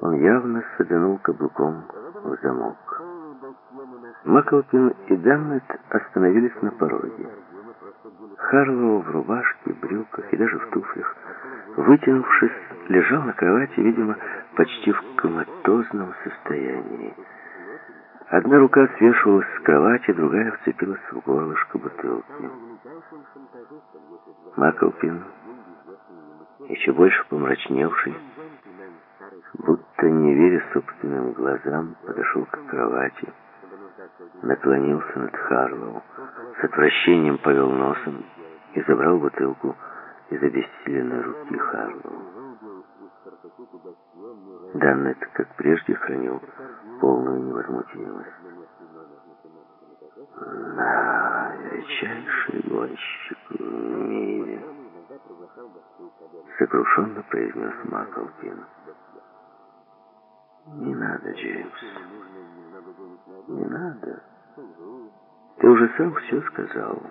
Он явно саданул каблуком в замок. Маклпин и Даннет остановились на пороге. Харлоу в рубашке, брюках и даже в туфлях, вытянувшись, лежал на кровати, видимо, почти в коматозном состоянии. Одна рука свешивалась с кровати, другая вцепилась в горлышко бутылки. Маклпин, еще больше помрачневший, будто не веря собственным глазам, подошел к кровати, наклонился над Харлоу, с отвращением повел носом и забрал бутылку из обессиленной руки Харлоу. Даннет, как прежде, хранил полную невозмутимость. «На, величайший гонщик в мире!» Сокрушенно произнес Маклпин. «Не надо, Джеймс, не надо. Ты уже сам все сказал.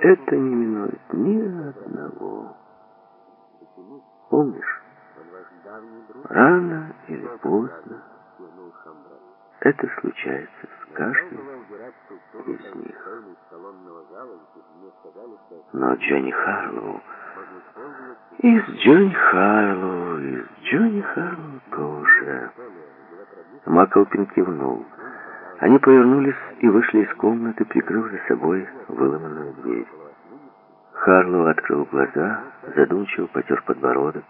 Это не минует ни одного. Помнишь, рано или поздно это случается с каждым из них. Но Джонни Харлоу... Из Джонни Харлоу, из Джонни Харлоу тоже... Маклпин кивнул. Они повернулись и вышли из комнаты, прикрыв за собой выломанную дверь. Харлоу открыл глаза, задумчиво потер подбородок,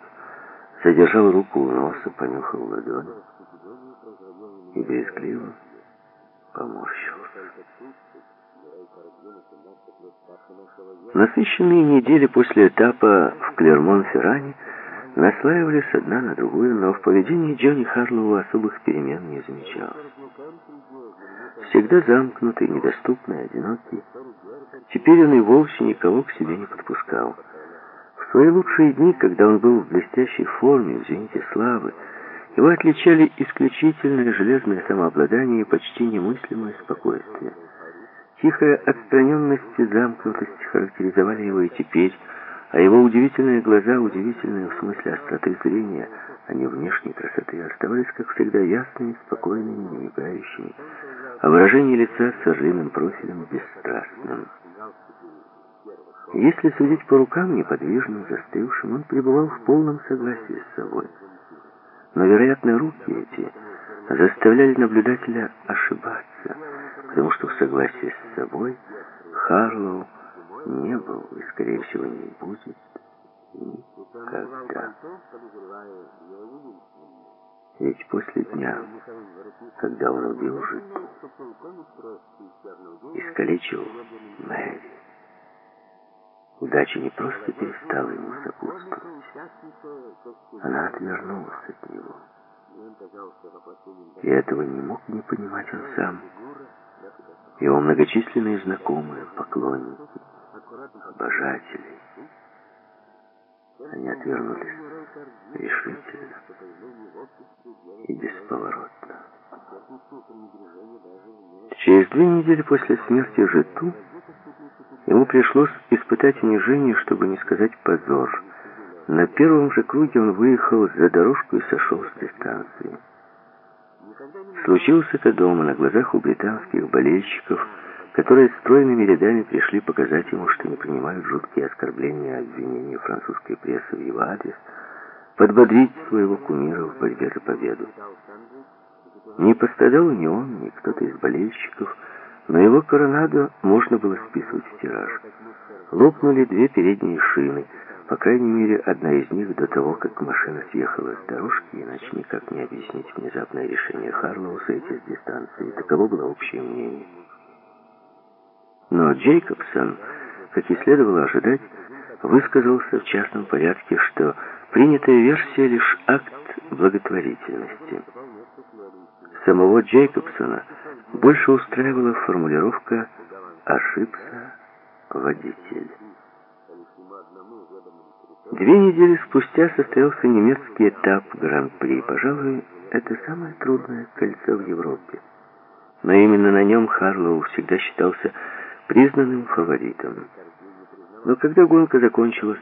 задержал руку у носа, понюхал ладонь и брезгливо поморщился. Насыщенные недели после этапа в Клермон-Ферране наслаивались одна на другую, но в поведении Джонни Харлоу особых перемен не замечалось. Всегда замкнутый, недоступный, одинокий, теперь он и вовсе никого к себе не подпускал. В свои лучшие дни, когда он был в блестящей форме, в зените славы, его отличали исключительное железное самообладание и почти немыслимое спокойствие. Тихая отстраненность и замкнутость характеризовали его и теперь, а его удивительные глаза, удивительные в смысле остроты зрения, а не внешней красоты, оставались, как всегда, ясными, спокойными, не мигающими, а выражение лица с орлиным профилем бесстрастным. Если судить по рукам, неподвижным, застывшим, он пребывал в полном согласии с собой. Но, вероятно, руки эти заставляли наблюдателя ошибаться, потому что в согласии с собой Харлоу не был и, скорее всего, не будет никогда. Ведь после дня, когда он убил жену, искалечил Мэри, удача не просто перестала ему сопутствовать, она отвернулась от него. И этого не мог не понимать он сам. Его многочисленные знакомые, поклонники, обожателей. Они отвернулись решительно и бесповоротно. Через две недели после смерти Житу ему пришлось испытать унижение, чтобы не сказать позор. На первом же круге он выехал за дорожку и сошел с дистанции. Случилось это дома, на глазах у британских болельщиков, которые стройными рядами пришли показать ему, что не принимают жуткие оскорбления и обвинения французской прессы в его адрес, подбодрить своего кумира в борьбе за победу. Не пострадал ни он, ни кто-то из болельщиков, но его коронадо можно было списывать в тираж. Лопнули две передние шины, по крайней мере, одна из них до того, как машина съехала с дорожки, иначе никак не объяснить внезапное решение Харлоу сойти с дистанции. Таково было общее мнение. Но Джейкобсон, как и следовало ожидать, высказался в частном порядке, что принятая версия лишь акт благотворительности. Самого Джейкобсона больше устраивала формулировка «ошибся водитель». Две недели спустя состоялся немецкий этап Гран-при. Пожалуй, это самое трудное кольцо в Европе. Но именно на нем Харлоу всегда считался признанным фаворитом. Но когда гонка закончилась,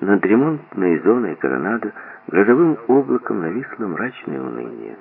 Над ремонтной зоной коронада грозовым облаком нависло мрачное уныние.